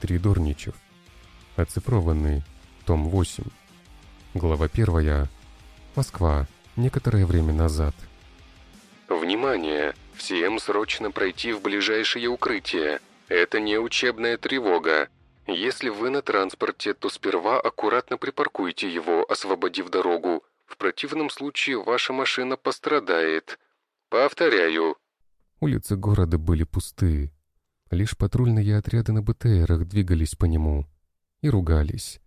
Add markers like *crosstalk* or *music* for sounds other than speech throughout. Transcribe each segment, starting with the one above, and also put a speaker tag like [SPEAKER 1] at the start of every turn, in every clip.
[SPEAKER 1] Дмитрий Дорничев. Оцифрованный. Том 8. Глава 1. Москва. Некоторое время назад.
[SPEAKER 2] Внимание! Всем срочно пройти в ближайшее укрытие. Это не учебная тревога. Если вы на транспорте, то сперва аккуратно припаркуйте его, освободив дорогу. В противном случае ваша машина пострадает. Повторяю.
[SPEAKER 1] Улицы города были пустые. Лишь патрульные отряды на БТРах двигались по нему и ругались.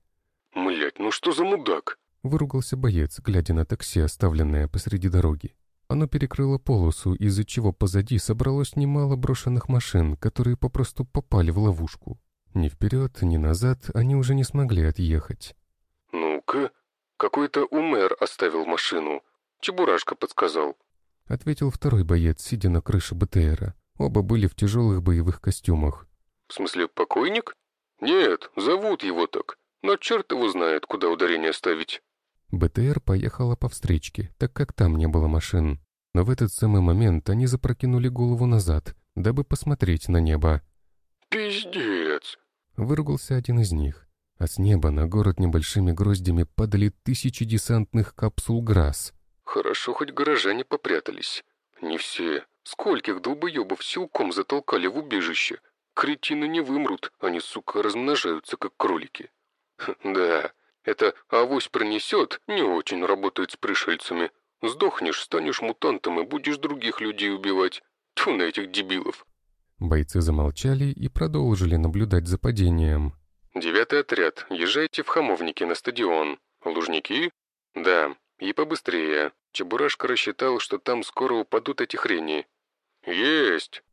[SPEAKER 2] «Млять, ну что за мудак?»
[SPEAKER 1] Выругался боец, глядя на такси, оставленное посреди дороги. Оно перекрыло полосу, из-за чего позади собралось немало брошенных машин, которые попросту попали в ловушку. Ни вперед, ни назад они уже не смогли отъехать.
[SPEAKER 2] «Ну-ка, какой-то умер оставил машину. Чебурашка подсказал».
[SPEAKER 1] Ответил второй боец, сидя на крыше БТРа. Оба были в тяжелых боевых костюмах.
[SPEAKER 2] «В смысле, покойник?» «Нет, зовут его так. Но черт его знает, куда ударение ставить».
[SPEAKER 1] БТР поехала по встречке, так как там не было машин. Но в этот самый момент они запрокинули голову назад, дабы посмотреть на небо.
[SPEAKER 2] «Пиздец!»
[SPEAKER 1] — выругался один из них. А с неба на город небольшими гроздями падали тысячи десантных капсул ГРАС.
[SPEAKER 2] «Хорошо, хоть горожане попрятались. Не все. Скольких долбоебов силком затолкали в убежище? Кретины не вымрут, они, сука, размножаются, как кролики. *laughs* Да, это авось пронесет, не очень работает с пришельцами. Сдохнешь, станешь мутантом и будешь других людей убивать. Тьфу на этих дебилов.
[SPEAKER 1] Бойцы замолчали и продолжили наблюдать за падением.
[SPEAKER 2] «Девятый отряд, езжайте в Хамовники на стадион. Лужники? Да, и побыстрее. Чебурашка рассчитал, что там скоро упадут эти хрени. Есть!»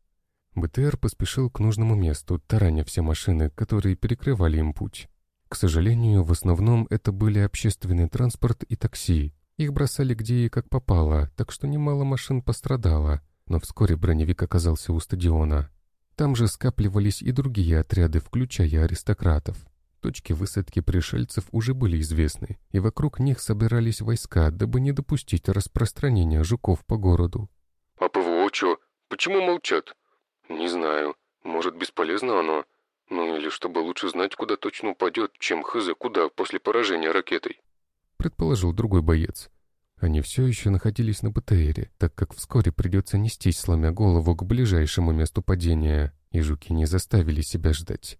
[SPEAKER 1] БТР поспешил к нужному месту, тараня все машины, которые перекрывали им путь. К сожалению, в основном это были общественный транспорт и такси. Их бросали где и как попало, так что немало машин пострадало, но вскоре броневик оказался у стадиона. Там же скапливались и другие отряды, включая аристократов. Точки высадки пришельцев уже были известны, и вокруг них собирались войска, дабы не допустить распространения жуков по городу.
[SPEAKER 2] «А ПВО чё? Почему молчат?» «Не знаю. Может, бесполезно оно?» Ну или чтобы лучше знать, куда точно упадет, чем хз куда после поражения ракетой.
[SPEAKER 1] Предположил другой боец. Они все еще находились на БТРе, так как вскоре придется нестись, сломя голову к ближайшему месту падения, и жуки не заставили себя ждать.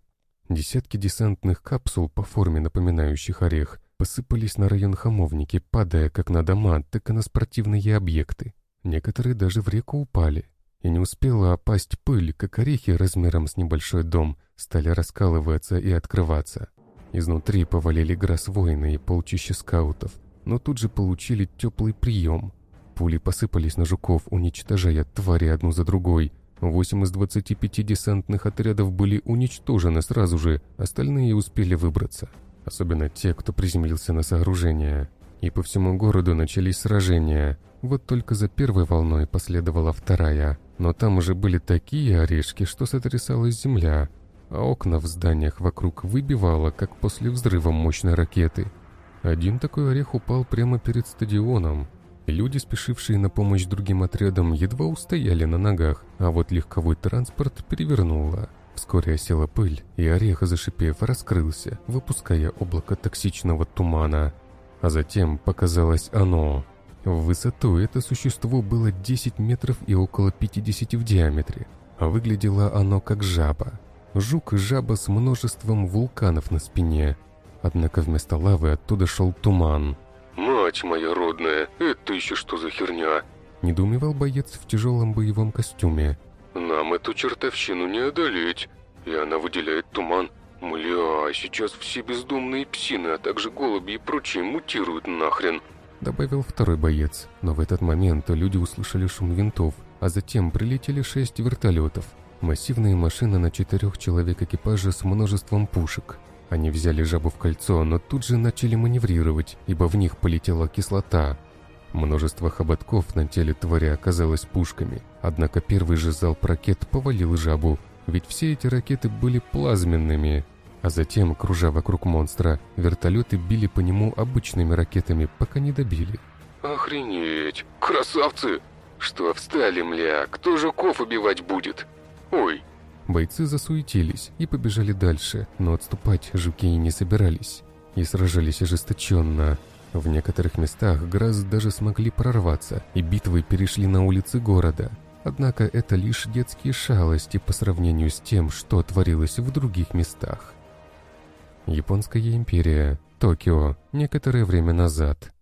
[SPEAKER 1] Десятки десантных капсул, по форме напоминающих орех, посыпались на район Хамовники, падая как на дома, так и на спортивные объекты. Некоторые даже в реку упали. И не успела опасть пыль, как орехи размером с небольшой дом стали раскалываться и открываться. Изнутри повалили грас воины и полчища скаутов, но тут же получили теплый прием. Пули посыпались на жуков, уничтожая твари одну за другой. Восемь из двадцати пяти десантных отрядов были уничтожены сразу же, остальные успели выбраться. Особенно те, кто приземлился на сооружение. И по всему городу начались сражения. Вот только за первой волной последовала вторая. Но там уже были такие орешки, что сотрясалась земля, а окна в зданиях вокруг выбивало, как после взрыва мощной ракеты. Один такой орех упал прямо перед стадионом, люди, спешившие на помощь другим отрядам, едва устояли на ногах, а вот легковой транспорт перевернуло. Вскоре осела пыль, и орех, зашипев, раскрылся, выпуская облако токсичного тумана. А затем показалось оно. В высоту это существо было 10 метров и около 50 в диаметре, а выглядело оно как жаба. Жук и жаба с множеством вулканов на спине. Однако вместо лавы оттуда шел туман.
[SPEAKER 2] «Мать моя родная, это еще что за херня?»
[SPEAKER 1] Недоумевал боец в тяжелом боевом костюме.
[SPEAKER 2] «Нам эту чертовщину не одолеть, и она выделяет туман. Мля, сейчас все бездомные псины, а также голуби и прочие мутируют нахрен».
[SPEAKER 1] Добавил второй боец, но в этот момент люди услышали шум винтов, а затем прилетели шесть вертолетов. Массивные машины на четырех человек экипажа с множеством пушек. Они взяли жабу в кольцо, но тут же начали маневрировать, ибо в них полетела кислота. Множество хоботков на теле твари оказалось пушками, однако первый же залп ракет повалил жабу, ведь все эти ракеты были плазменными. А затем, кружа вокруг монстра, вертолеты били по нему обычными ракетами, пока не добили.
[SPEAKER 2] «Охренеть! Красавцы! Что встали, мля? Кто жуков убивать будет?» «Ой!»
[SPEAKER 1] Бойцы засуетились и побежали дальше, но отступать жуки не собирались. И сражались ожесточенно. В некоторых местах Граз даже смогли прорваться, и битвы перешли на улицы города. Однако это лишь детские шалости по сравнению с тем, что творилось в других местах. Японская империя, Токио, некоторое время назад.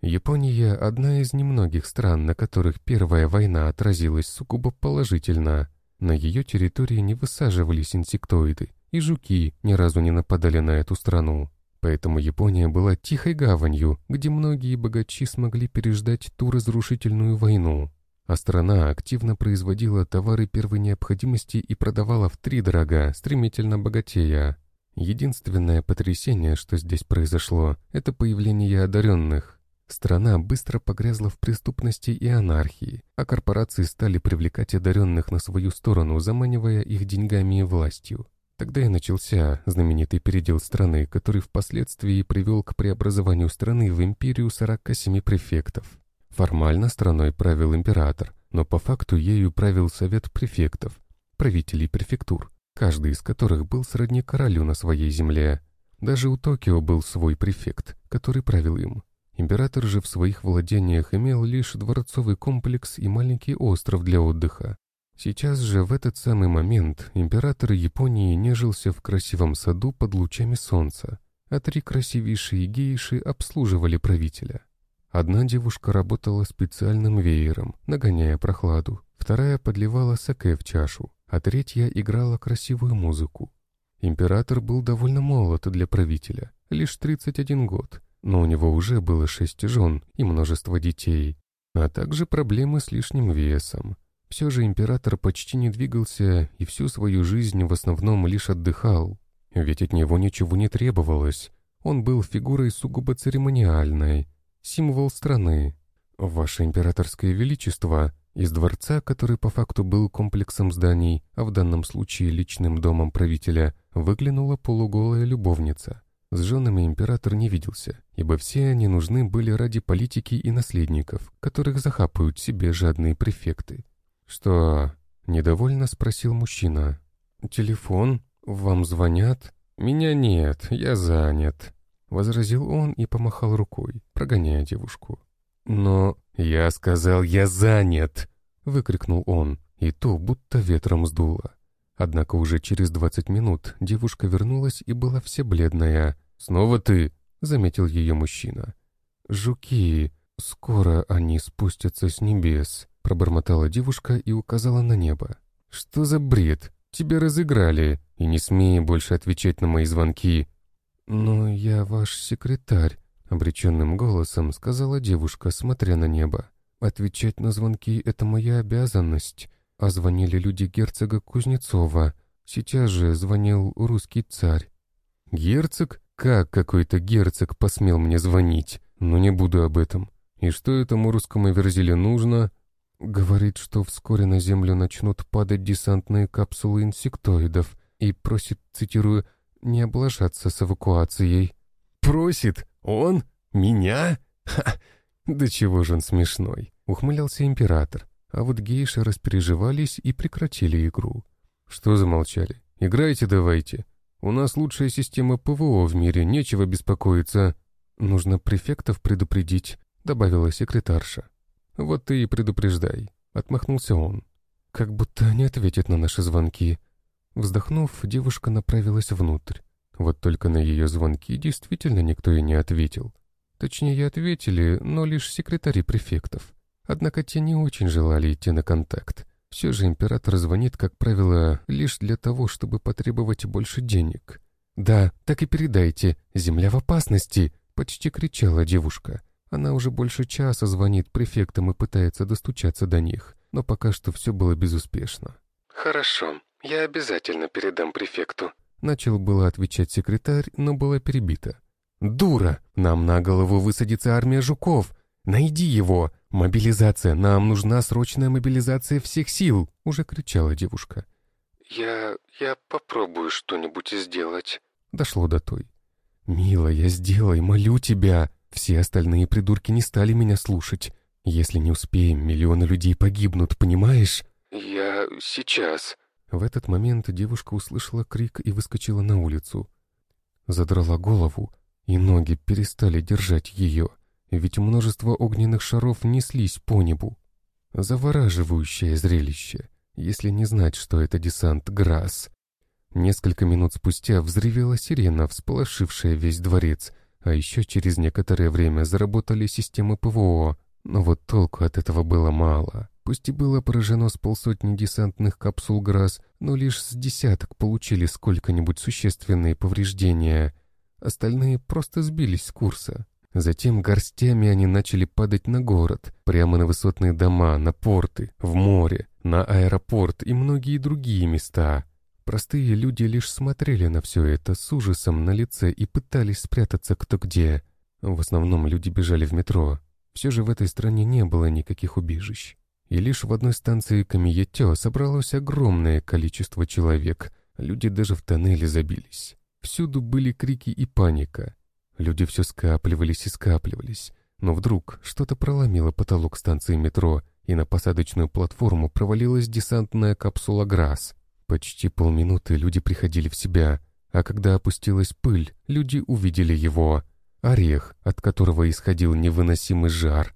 [SPEAKER 1] Япония – одна из немногих стран, на которых Первая война отразилась сугубо положительно. На ее территории не высаживались инсектоиды, и жуки ни разу не нападали на эту страну. Поэтому Япония была тихой гаванью, где многие богачи смогли переждать ту разрушительную войну. А страна активно производила товары первой необходимости и продавала в три дорога, стремительно богатея. Единственное потрясение, что здесь произошло, это появление одаренных. Страна быстро погрязла в преступности и анархии, а корпорации стали привлекать одаренных на свою сторону, заманивая их деньгами и властью. Тогда и начался знаменитый передел страны, который впоследствии привел к преобразованию страны в империю 47 префектов. Формально страной правил император, но по факту ею правил совет префектов, правителей префектур, каждый из которых был сродни королю на своей земле. Даже у Токио был свой префект, который правил им. Император же в своих владениях имел лишь дворцовый комплекс и маленький остров для отдыха. Сейчас же в этот самый момент император Японии нежился в красивом саду под лучами солнца, а три красивейшие гейши обслуживали правителя. Одна девушка работала специальным веером, нагоняя прохладу, вторая подливала саке в чашу, а третья играла красивую музыку. Император был довольно молод для правителя, лишь 31 год, но у него уже было шесть жен и множество детей, а также проблемы с лишним весом. Все же император почти не двигался и всю свою жизнь в основном лишь отдыхал, ведь от него ничего не требовалось. Он был фигурой сугубо церемониальной, символ страны. «Ваше императорское величество», из дворца, который по факту был комплексом зданий, а в данном случае личным домом правителя, выглянула полуголая любовница. С женами император не виделся, ибо все они нужны были ради политики и наследников, которых захапают себе жадные префекты. «Что?» — недовольно спросил мужчина. «Телефон? Вам звонят?» «Меня нет, я занят», — возразил он и помахал рукой, прогоняя девушку. «Но я сказал, я занят!» — выкрикнул он, и то будто ветром сдуло. Однако уже через двадцать минут девушка вернулась и была вся бледная. «Снова ты?» — заметил ее мужчина. «Жуки, скоро они спустятся с небес», — пробормотала девушка и указала на небо. «Что за бред? Тебя разыграли, и не смей больше отвечать на мои звонки». «Но я ваш секретарь», — обреченным голосом сказала девушка, смотря на небо. «Отвечать на звонки — это моя обязанность, а звонили люди герцога Кузнецова. Сейчас же звонил русский царь». «Герцог? Как какой-то герцог посмел мне звонить? Но не буду об этом. И что этому русскому верзиле нужно?» Говорит, что вскоре на Землю начнут падать десантные капсулы инсектоидов и просит, цитирую, «не облажаться с эвакуацией». «Просит? Он? Меня? Ха! Да чего же он смешной!» — ухмылялся император. А вот гейши распереживались и прекратили игру. «Что замолчали? Играйте давайте. У нас лучшая система ПВО в мире, нечего беспокоиться. Нужно префектов предупредить», — добавила секретарша. «Вот ты и предупреждай», — отмахнулся он. «Как будто они ответят на наши звонки». Вздохнув, девушка направилась внутрь. Вот только на ее звонки действительно никто и не ответил. Точнее, ответили, но лишь секретари префектов. Однако те не очень желали идти на контакт. Все же император звонит, как правило, лишь для того, чтобы потребовать больше денег. «Да, так и передайте, земля в опасности!» — почти кричала девушка. Она уже больше часа звонит префектам и пытается достучаться до них, но пока что все было безуспешно.
[SPEAKER 2] «Хорошо, я обязательно передам префекту»,
[SPEAKER 1] Начал было отвечать секретарь, но была перебита. «Дура! Нам на голову высадится армия жуков! Найди его! Мобилизация! Нам нужна срочная мобилизация всех сил!» Уже кричала девушка.
[SPEAKER 2] «Я... я попробую что-нибудь сделать», —
[SPEAKER 1] дошло до той. «Милая, сделай, молю тебя! Все остальные придурки не стали меня слушать. Если не успеем, миллионы людей погибнут, понимаешь?»
[SPEAKER 2] «Я... сейчас...»
[SPEAKER 1] В этот момент девушка услышала крик и выскочила на улицу. Задрала голову, и ноги перестали держать ее, ведь множество огненных шаров неслись по небу. Завораживающее зрелище, если не знать, что это десант Грасс. Несколько минут спустя взревела сирена, всполошившая весь дворец, а еще через некоторое время заработали системы ПВО, но вот толку от этого было мало. Пусть и было поражено с полсотни десантных капсул ГРАС, но лишь с десяток получили сколько-нибудь существенные повреждения. Остальные просто сбились с курса. Затем горстями они начали падать на город, прямо на высотные дома, на порты, в море, на аэропорт и многие другие места. Простые люди лишь смотрели на все это с ужасом на лице и пытались спрятаться кто где. В основном люди бежали в метро. Все же в этой стране не было никаких убежищ. И лишь в одной станции Камиетё собралось огромное количество человек. Люди даже в тоннеле забились. Всюду были крики и паника. Люди все скапливались и скапливались. Но вдруг что-то проломило потолок станции метро, и на посадочную платформу провалилась десантная капсула «Грасс». Почти полминуты люди приходили в себя, а когда опустилась пыль, люди увидели его. Орех, от которого исходил невыносимый жар.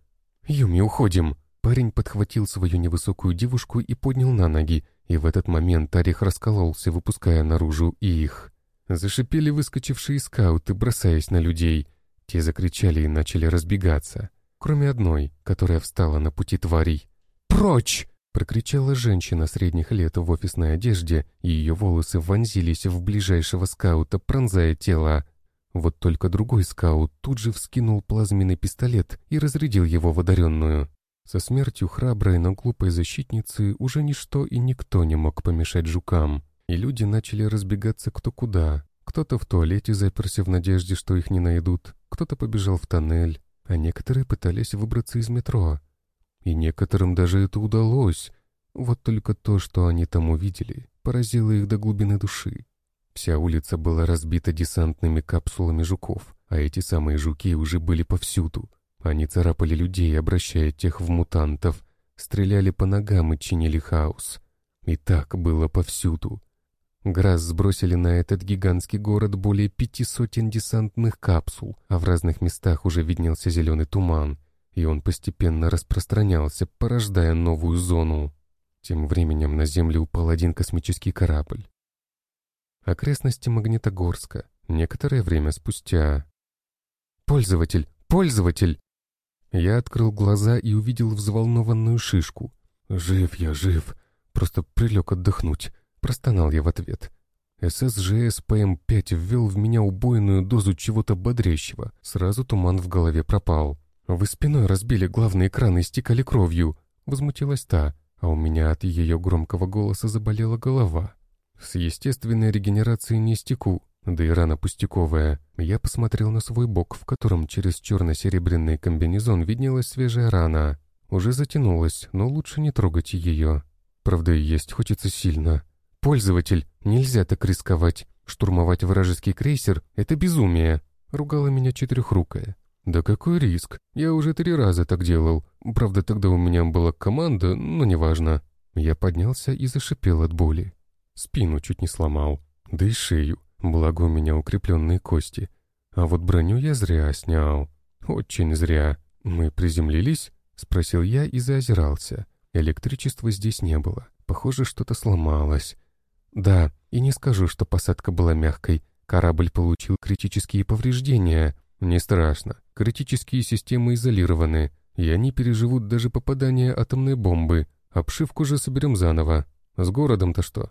[SPEAKER 1] «Юми, уходим!» Парень подхватил свою невысокую девушку и поднял на ноги, и в этот момент орех раскололся, выпуская наружу их. Зашипели выскочившие скауты, бросаясь на людей. Те закричали и начали разбегаться. Кроме одной, которая встала на пути тварей. «Прочь!» — прокричала женщина средних лет в офисной одежде, и ее волосы вонзились в ближайшего скаута, пронзая тело. Вот только другой скаут тут же вскинул плазменный пистолет и разрядил его в одаренную. Со смертью храброй, но глупой защитницы уже ничто и никто не мог помешать жукам и люди начали разбегаться кто куда. Кто-то в туалете заперся в надежде, что их не найдут, кто-то побежал в тоннель, а некоторые пытались выбраться из метро. И некоторым даже это удалось. Вот только то, что они там увидели, поразило их до глубины души. Вся улица была разбита десантными капсулами жуков, а эти самые жуки уже были повсюду. Они царапали людей, обращая тех в мутантов, стреляли по ногам и чинили хаос. И так было повсюду. Грасс сбросили на этот гигантский город более пяти сотен десантных капсул, а в разных местах уже виднелся зеленый туман, и он постепенно распространялся, порождая новую зону. Тем временем на Землю упал один космический корабль. Окрестности Магнитогорска. Некоторое время спустя. «Пользователь! Пользователь!» Я открыл глаза и увидел взволнованную шишку. «Жив я, жив. Просто прилег отдохнуть. Простонал я в ответ. ССЖС ПМ-5 ввел в меня убойную дозу чего-то бодрящего. Сразу туман в голове пропал. «Вы спиной разбили главный экран и стекали кровью», — возмутилась та, а у меня от ее громкого голоса заболела голова. С естественной регенерацией не стеку, да и рана пустяковая. Я посмотрел на свой бок, в котором через черно-серебряный комбинезон виднелась свежая рана. Уже затянулась, но лучше не трогать ее. Правда, есть хочется сильно. «Пользователь, нельзя так рисковать. Штурмовать вражеский крейсер — это безумие», — ругала меня четырехрукая. «Да какой риск? Я уже три раза так делал. Правда, тогда у меня была команда, но неважно». Я поднялся и зашипел от боли. Спину чуть не сломал, да и шею, благо у меня укрепленные кости. А вот броню я зря снял. Очень зря. «Мы приземлились?» — спросил я и заозирался. Электричества здесь не было. Похоже, что-то сломалось. Да, и не скажу, что посадка была мягкой. Корабль получил критические повреждения. Не страшно. Критические системы изолированы, и они переживут даже попадание атомной бомбы. Обшивку же соберем заново. С городом-то что?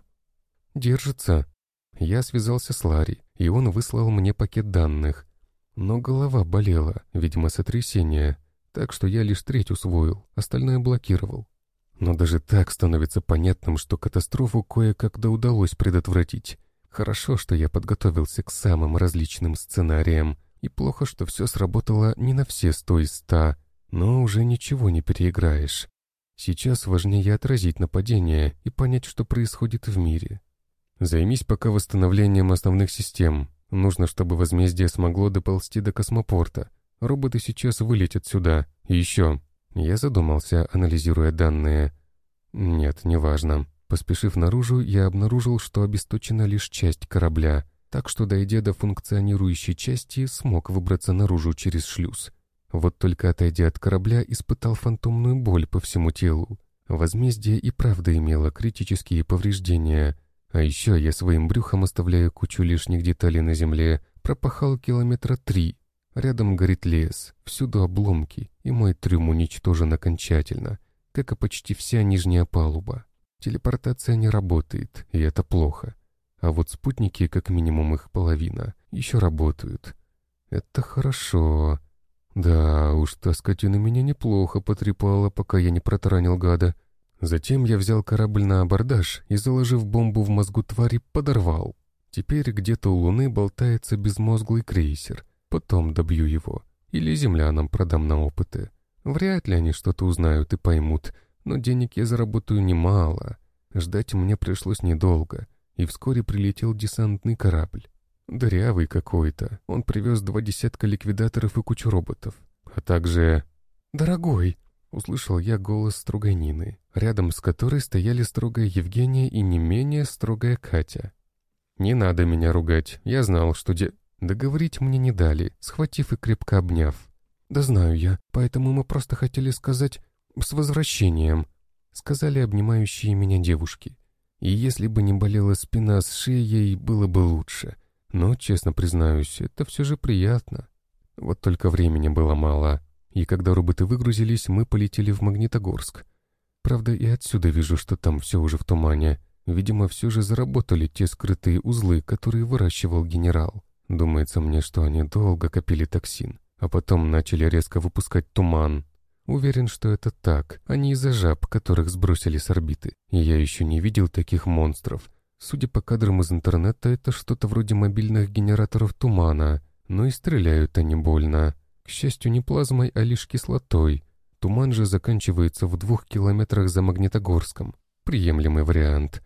[SPEAKER 1] Держится. Я связался с Ларри, и он выслал мне пакет данных. Но голова болела, видимо, сотрясение, так что я лишь треть усвоил, остальное блокировал. Но даже так становится понятным, что катастрофу кое-как да удалось предотвратить. Хорошо, что я подготовился к самым различным сценариям, и плохо, что все сработало не на все сто из ста, но уже ничего не переиграешь. Сейчас важнее отразить нападение и понять, что происходит в мире. Займись пока восстановлением основных систем. Нужно, чтобы возмездие смогло доползти до космопорта. Роботы сейчас вылетят сюда. И еще, я задумался, анализируя данные. Нет, неважно. Поспешив наружу, я обнаружил, что обесточена лишь часть корабля, так что, дойдя до функционирующей части, смог выбраться наружу через шлюз. Вот только отойдя от корабля, испытал фантомную боль по всему телу. Возмездие и правда имело критические повреждения. А еще я своим брюхом, оставляя кучу лишних деталей на земле, пропахал километра три. Рядом горит лес, всюду обломки, и мой трюм уничтожен окончательно, как и почти вся нижняя палуба. Телепортация не работает, и это плохо. А вот спутники, как минимум их половина, еще работают. Это хорошо. Да уж, та скотина меня неплохо потрепала, пока я не протаранил гада. Затем я взял корабль на абордаж и, заложив бомбу в мозгу твари, подорвал. Теперь где-то у Луны болтается безмозглый крейсер. Потом добью его. Или землянам продам на опыты. Вряд ли они что-то узнают и поймут, но денег я заработаю немало. Ждать мне пришлось недолго, и вскоре прилетел десантный корабль. Дырявый какой-то. Он привез два десятка ликвидаторов и кучу роботов. А также... «Дорогой!» — услышал я голос строгой Нины, рядом с которой стояли строгая Евгения и не менее строгая Катя. «Не надо меня ругать. Я знал, что де...» Договорить мне не дали, схватив и крепко обняв. «Да знаю я, поэтому мы просто хотели сказать «с возвращением», — сказали обнимающие меня девушки. И если бы не болела спина с шеей, было бы лучше. Но, честно признаюсь, это все же приятно. Вот только времени было мало. И когда роботы выгрузились, мы полетели в Магнитогорск. Правда, и отсюда вижу, что там все уже в тумане. Видимо, все же заработали те скрытые узлы, которые выращивал генерал. Думается мне, что они долго копили токсин, а потом начали резко выпускать туман. Уверен, что это так, а не из-за жаб, которых сбросили с орбиты. И я еще не видел таких монстров. Судя по кадрам из интернета, это что-то вроде мобильных генераторов тумана, но и стреляют они больно. К счастью, не плазмой, а лишь кислотой. Туман же заканчивается в двух километрах за Магнитогорском. Приемлемый вариант.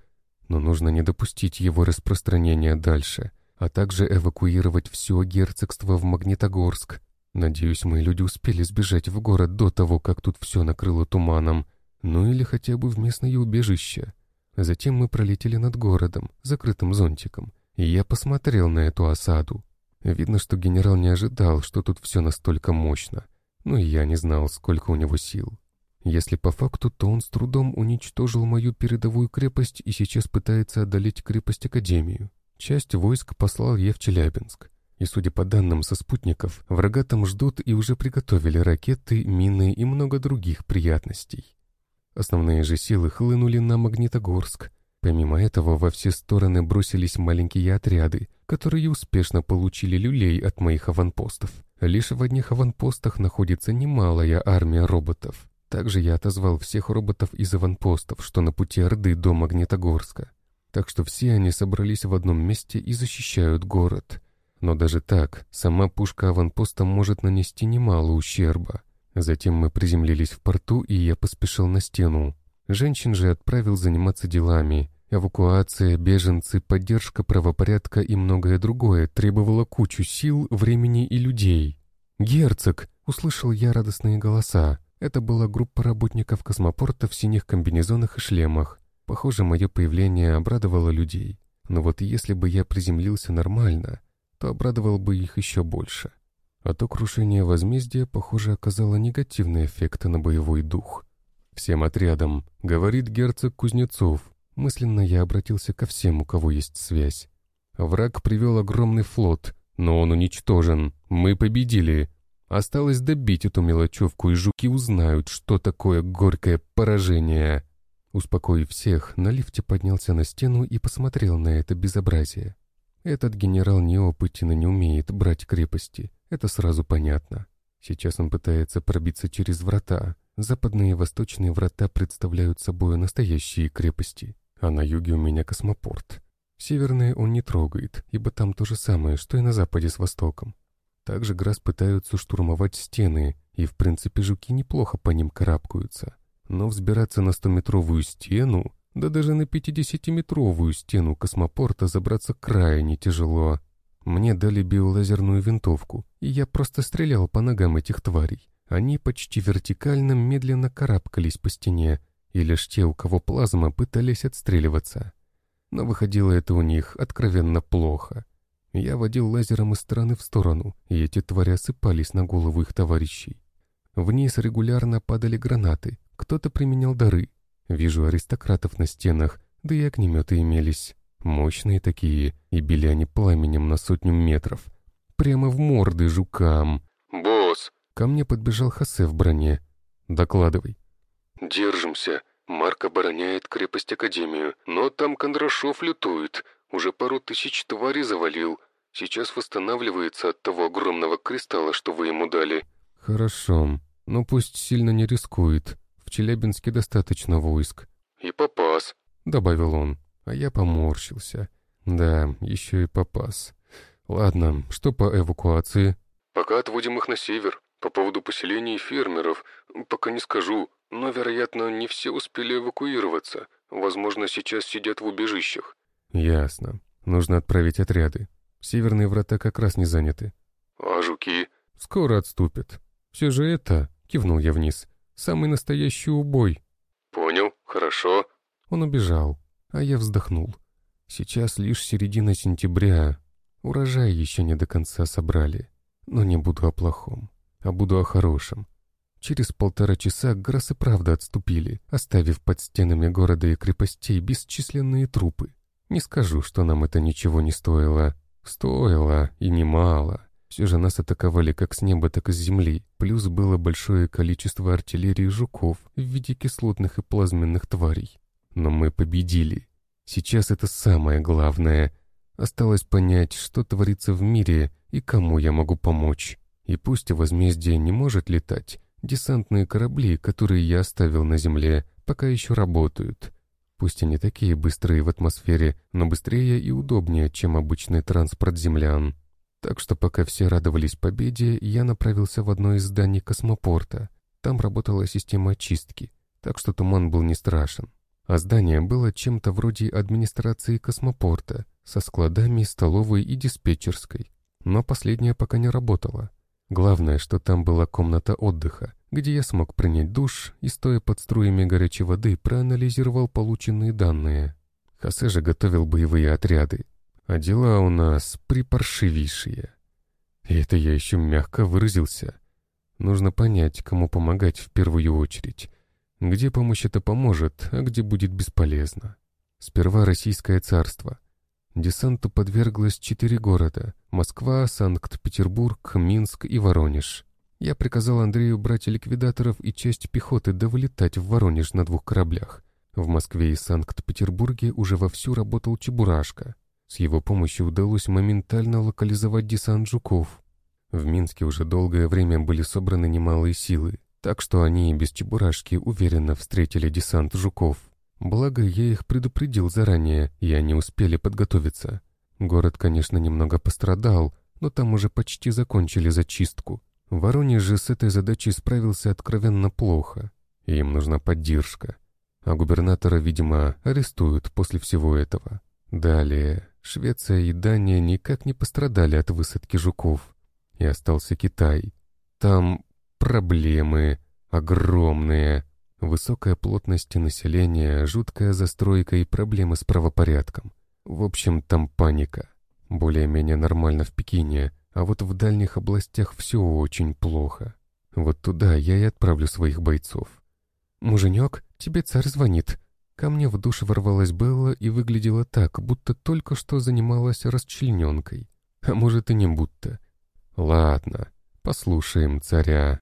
[SPEAKER 1] Но нужно не допустить его распространения дальше — а также эвакуировать все герцогство в Магнитогорск. Надеюсь, мои люди успели сбежать в город до того, как тут все накрыло туманом, ну или хотя бы в местное убежище. Затем мы пролетели над городом, закрытым зонтиком, и я посмотрел на эту осаду. Видно, что генерал не ожидал, что тут все настолько мощно. Ну и я не знал, сколько у него сил. Если по факту, то он с трудом уничтожил мою передовую крепость и сейчас пытается одолеть крепость Академию. Часть войск послал я в Челябинск. И, судя по данным со спутников, врага там ждут и уже приготовили ракеты, мины и много других приятностей. Основные же силы хлынули на Магнитогорск. Помимо этого, во все стороны бросились маленькие отряды, которые успешно получили люлей от моих аванпостов. Лишь в одних аванпостах находится немалая армия роботов. Также я отозвал всех роботов из аванпостов, что на пути Орды до Магнитогорска так что все они собрались в одном месте и защищают город. Но даже так, сама пушка аванпоста может нанести немало ущерба. Затем мы приземлились в порту, и я поспешил на стену. Женщин же отправил заниматься делами. Эвакуация, беженцы, поддержка правопорядка и многое другое требовало кучу сил, времени и людей. «Герцог!» — услышал я радостные голоса. Это была группа работников космопорта в синих комбинезонах и шлемах. Похоже, мое появление обрадовало людей. Но вот если бы я приземлился нормально, то обрадовал бы их еще больше. А то крушение возмездия, похоже, оказало негативный эффект на боевой дух. «Всем отрядам», — говорит герцог Кузнецов. Мысленно я обратился ко всем, у кого есть связь. Враг привел огромный флот, но он уничтожен. Мы победили. Осталось добить эту мелочевку, и жуки узнают, что такое горькое поражение. Успокоив всех, на лифте поднялся на стену и посмотрел на это безобразие. Этот генерал неопытен и не умеет брать крепости, это сразу понятно. Сейчас он пытается пробиться через врата. Западные и восточные врата представляют собой настоящие крепости, а на юге у меня космопорт. Северные он не трогает, ибо там то же самое, что и на западе с востоком. Также Грас пытаются штурмовать стены, и в принципе жуки неплохо по ним карабкаются но взбираться на стометровую стену, да даже на 50-метровую стену космопорта забраться крайне тяжело. Мне дали биолазерную винтовку, и я просто стрелял по ногам этих тварей. Они почти вертикально медленно карабкались по стене, и лишь те, у кого плазма, пытались отстреливаться. Но выходило это у них откровенно плохо. Я водил лазером из стороны в сторону, и эти твари осыпались на голову их товарищей. Вниз регулярно падали гранаты, кто-то применял дары. Вижу аристократов на стенах, да и огнеметы имелись. Мощные такие, и били они пламенем на сотню метров. Прямо в морды жукам.
[SPEAKER 2] «Босс!»
[SPEAKER 1] Ко мне подбежал Хосе в броне. «Докладывай».
[SPEAKER 2] «Держимся. Марк обороняет крепость Академию, но там Кондрашов лютует. Уже пару тысяч тварей завалил. Сейчас восстанавливается от того огромного кристалла, что вы ему дали».
[SPEAKER 1] «Хорошо. Но пусть сильно не рискует. В Челябинске достаточно войск».
[SPEAKER 2] «И попас», —
[SPEAKER 1] добавил он. А я поморщился. Да, еще и попас. Ладно, что по эвакуации?
[SPEAKER 2] «Пока отводим их на север. По поводу поселений фермеров, пока не скажу, но, вероятно, не все успели эвакуироваться. Возможно, сейчас сидят в убежищах».
[SPEAKER 1] «Ясно. Нужно отправить отряды. Северные врата как раз не заняты».
[SPEAKER 2] «А жуки?»
[SPEAKER 1] «Скоро отступят. Все же это...» — кивнул я вниз. «Самый настоящий убой».
[SPEAKER 2] «Понял. Хорошо».
[SPEAKER 1] Он убежал, а я вздохнул. Сейчас лишь середина сентября. Урожай еще не до конца собрали. Но не буду о плохом, а буду о хорошем. Через полтора часа Грасс и правда отступили, оставив под стенами города и крепостей бесчисленные трупы. Не скажу, что нам это ничего не стоило. Стоило, и немало. Все же нас атаковали как с неба, так и с земли. Плюс было большое количество артиллерии жуков в виде кислотных и плазменных тварей. Но мы победили. Сейчас это самое главное. Осталось понять, что творится в мире и кому я могу помочь. И пусть возмездие не может летать, Десантные корабли, которые я оставил на Земле, пока еще работают. Пусть они такие быстрые в атмосфере, но быстрее и удобнее, чем обычный транспорт землян. Так что пока все радовались победе, я направился в одно из зданий космопорта. Там работала система очистки, так что туман был не страшен. А здание было чем-то вроде администрации космопорта, со складами, столовой и диспетчерской. Но последняя пока не работала. Главное, что там была комната отдыха, где я смог принять душ и, стоя под струями горячей воды, проанализировал полученные данные. Хосе же готовил боевые отряды. А дела у нас припаршивейшие. И это я еще мягко выразился. Нужно понять, кому помогать в первую очередь. Где помощь это поможет, а где будет бесполезно. Сперва Российское царство. Десанту подверглось четыре города — Москва, Санкт-Петербург, Минск и Воронеж. Я приказал Андрею брать ликвидаторов и часть пехоты да вылетать в Воронеж на двух кораблях. В Москве и Санкт-Петербурге уже вовсю работал Чебурашка. С его помощью удалось моментально локализовать десант жуков. В Минске уже долгое время были собраны немалые силы, так что они без Чебурашки уверенно встретили десант жуков. Благо, я их предупредил заранее, и они успели подготовиться. Город, конечно, немного пострадал, но там уже почти закончили зачистку. Воронеж же с этой задачей справился откровенно плохо. Им нужна поддержка. А губернатора, видимо, арестуют после всего этого. Далее, Швеция и Дания никак не пострадали от высадки жуков. И остался Китай. Там проблемы огромные. Высокая плотность населения, жуткая застройка и проблемы с правопорядком. В общем, там паника. Более-менее нормально в Пекине, а вот в дальних областях все очень плохо. Вот туда я и отправлю своих бойцов. «Муженек, тебе царь звонит». Ко мне в душ ворвалась Белла и выглядела так, будто только что занималась расчлененкой. А может и не будто. Ладно, послушаем царя.